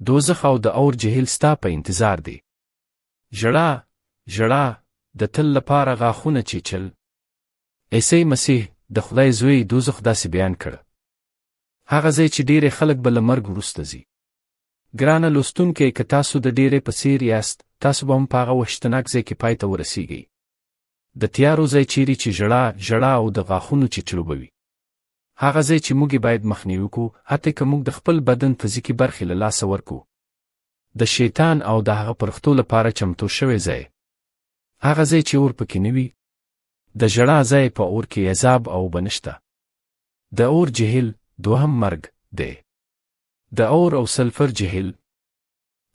دوزخ او د اور جهیل ستا په انتظار دی. ژړا، ژړا، د تل لپاره غاښونه چیچل. عیسی مسیح، د خدای زوی، دوزخ داسې بیان کړ، هغه ځای چې ډېری خلک به له مرګ وروسته ځي. ګرانه لوستونکی، که تاسو د ډېری په څېر یاست، تاسو به هم په هغه وحشتناک ځای کې پای ته ورسېږئ. د تیارو ځای چیرې چې ژړا، ژړا او د غاښونو چیچلو به وي. هغه ځای چې موږ باید مخنیوي کو حتی که موږ د خپل بدن فزیکي برخې له لاسه ورکو د شیطان او د هغه پرختو لپاره چمتو شوی ځای هغه ځای چې اور پکې نه وي د ژړا ځای په اور کې عذاب او بنشته د اور جهل دوهم مرګ دی د اور او سلفر جهل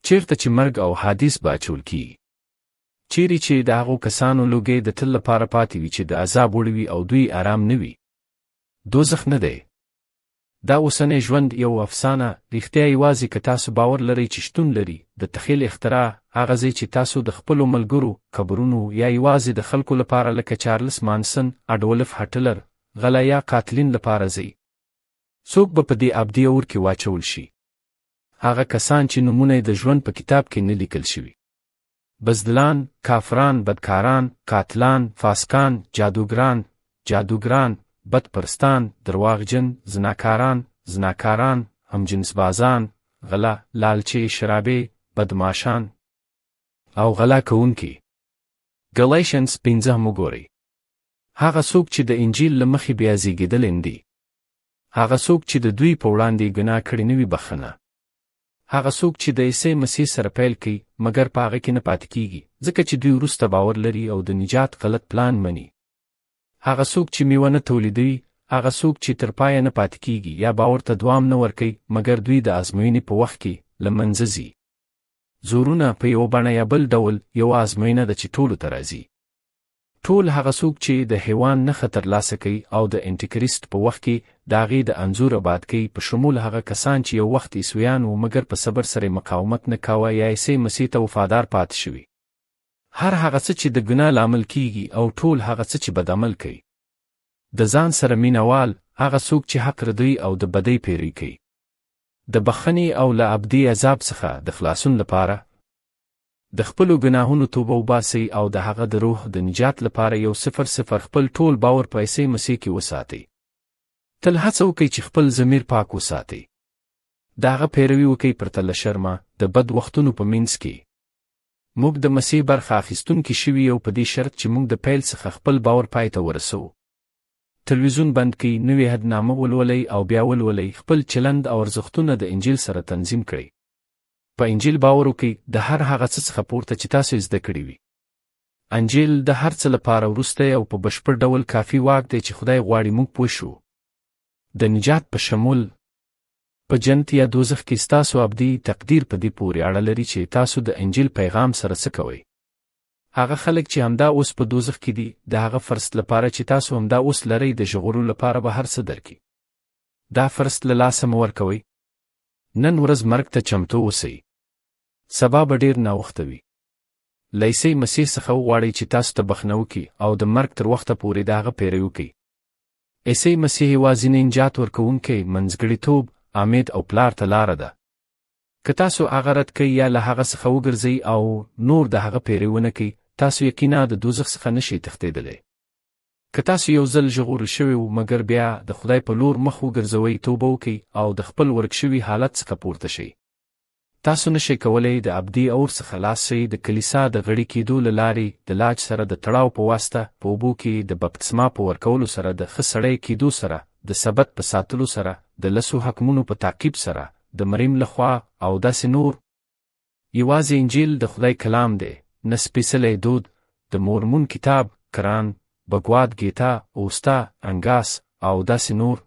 چیرته چې مرګ او حادث باچول کی چیرې چې د هغو کسانو لوګې د تل لپاره پاتې وي چې د عذاب وړوي او دوی آرام نه وي دوزخ نه دی. دا اوسنی ژوند یو افسانه رښتیا یوازې که تاسو باور لرئ چې شتون لري د تخیل اختراع هغه ځای چې تاسو د خپلو ملګرو قبرونو یا یوازې د خلکو لپاره لکه چارلس مانسن اډولف هټلر غلا یا قاتلین لپاره ځئ څوک به په دې ابدي اور کې واچول شي هغه کسان چې نمونه د ژوند په کتاب کې نه لیکل شوي بزدلان، کافران، بدکاران، قاتلان، فاسقان، جادوګران، جادوګران، بت پرستان، درواغجن، زناکاران، زناکاران، همجنسبازان، غلا، لالچې، شرابې، بدماشان، او غلا کوونکي. Galatians پنځه هم وګورئ. هغه څوک چې د انجیل له مخې بیا زیږېدلي ندي. هغه څوک چې د دوی په وړاندې ګناه کړې نه وي بخښنه. هغه څوک چې د عیسی مسیح سره پیل کوي مګر په هغه کې نه پاتې کیږي ځکه چې دوی وروسته باور لري او د نجات غلط پلان مني هغه څوک چې میوه نه تولیدوي هغه څوک چې تر پایه نه پاتې کیږي یا باور ته دوام نه ورکوي مګر دوی د ازموینې په وخت کې له منځه ځي زورونه په یو بڼه یا بل ډول یو ازموینه ده چې ټولو ته راځي ټول هغه څوک چي د حيوان نښه تر لاسه کوي او د انټيکريست په وخت کي د هغې د انځور اباد کوي په شمول هغه کسان چي يو وخت عيسويان وو مګر په صبر سره يې مقاومت نه کاوه يا عيسي مسيح ته وفادار پاته شوي هر هغه څه چي د ګناه لامل کيږي او ټول هغه څه چي بد عمل کوي د ځان سره مینه وال هغه څوک چې حق ردوي او د بدۍ پیروي کوي د بخښنې او له ابدي عذاب څخه د خلاصون لپاره د خپلو ګناهونو توبه وباسئ او د هغه د روح د نجات لپاره یو صفر صفر خپل ټول باور په عیسی مسیح کې وساتئ. تل هڅه وکړئ چې خپل ضمیر پاک وساتئ. د هغه پیروي وکړئ پرته له شرمه د بد وختونو په منځ کې. موږ د مسیح برخه اخیستونکي شوي یو په دې شرط چې موږ د پیل څخه خپل باور پای ته ورسوو. تلویزیون بند کړئ، نوې عهدنامه ولولئ او بیا ولولئ، خپل چلند او ارزښتونه د انجیل سره تنظیم کړئ. په انجیل باور وکړئ د هر هغه څه څخه پورته چې تاسو یې زده کړي وي. انجیل د هر څه لپاره وروستی او په بشپړ ډول کافي واک دی چې خدای غواړي موږ پوه شو. د نجات په شمول په جنت یا دوزخ کې ستاسو ابدي تقدیر په دې پورې اړه لري چې تاسو د انجیل پیغام سره څه کوئ. هغه خلک چې همدا اوس په دوزخ کې دي د هغه فرست لپاره چې تاسو همدا اوس لرئ د ژغورلو لپاره به هر څه درکړي دا فرست له لاسه مه ورکوئ نن ورځ مرګ ته چمتو اوسئ. سبا به ډېر ناوخته وي. له عیسی مسیح څخه وغواړئ چې تاسو ته بخښنه وکړي او د مرګ تر وخته پورې د هغه پیروي وکړئ. عیسی مسیح یوازینی نجات ورکوونکی، منځګړیتوب، امید او پلار ته لاره ده. که تاسو هغه رد کړئ یا له هغه څخه وګرځئ او نور د هغه پیروي ونه کړئ، تاسو یقینا د دوزخ څخه نه شئ تښتېدلی. که تاسو یو ځل ژغورل شوي وو مګر بیا د خدای په لور مخ وګرځوئ توبه وکړئ او د خپل ورک شوي حالت څخه پورته شئ. تاسو نه شئ کولی د ابدې اور څخه لاس شئ د کلیسا د غړي کیدو له لارې د لاج سره د تړاو په واسطه په اوبو کې د بپتسما په ورکولو سره د ښه سړی کیدو سره د سبت په ساتلو سره د لسو حکمونو په تعقیب سره د مریم له خوا او داسې نور یوازې انجیل د خدای کلام دی، نه سپېڅلی دود، د مورمون کتاب، قران، بګواد ګیتا، اوستا، انګاس، او داسې نور.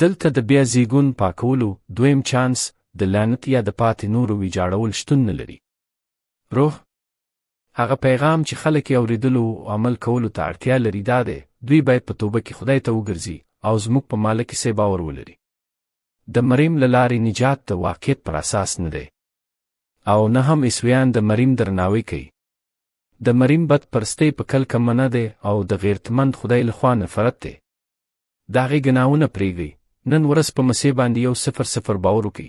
دلته د بیا زیږون، پاکولو، دویم چانس، د لعنت یا د پاتې نورو ویجاړول شتون نه لري. روح، هغه پیغام چې خلک یې اورېدلو او عمل کولو ته اړتیا لري دا دی، دوی باید په توبه کې خدای ته وګرځي او زموږ په مالک سه باور ولري. د مریم له لارې نجات د واقعیت پر اساس نه دی او نه هم عیسویان د مریم درناوی کوي د مریم بد پرستۍ په کلکه منع دی او د غیرتمند خدای لخوا نفرت دی د هغې ګناهونه پرېږدئ نن ورځ په مسیح باندې یو صفر صفر باور وکړئ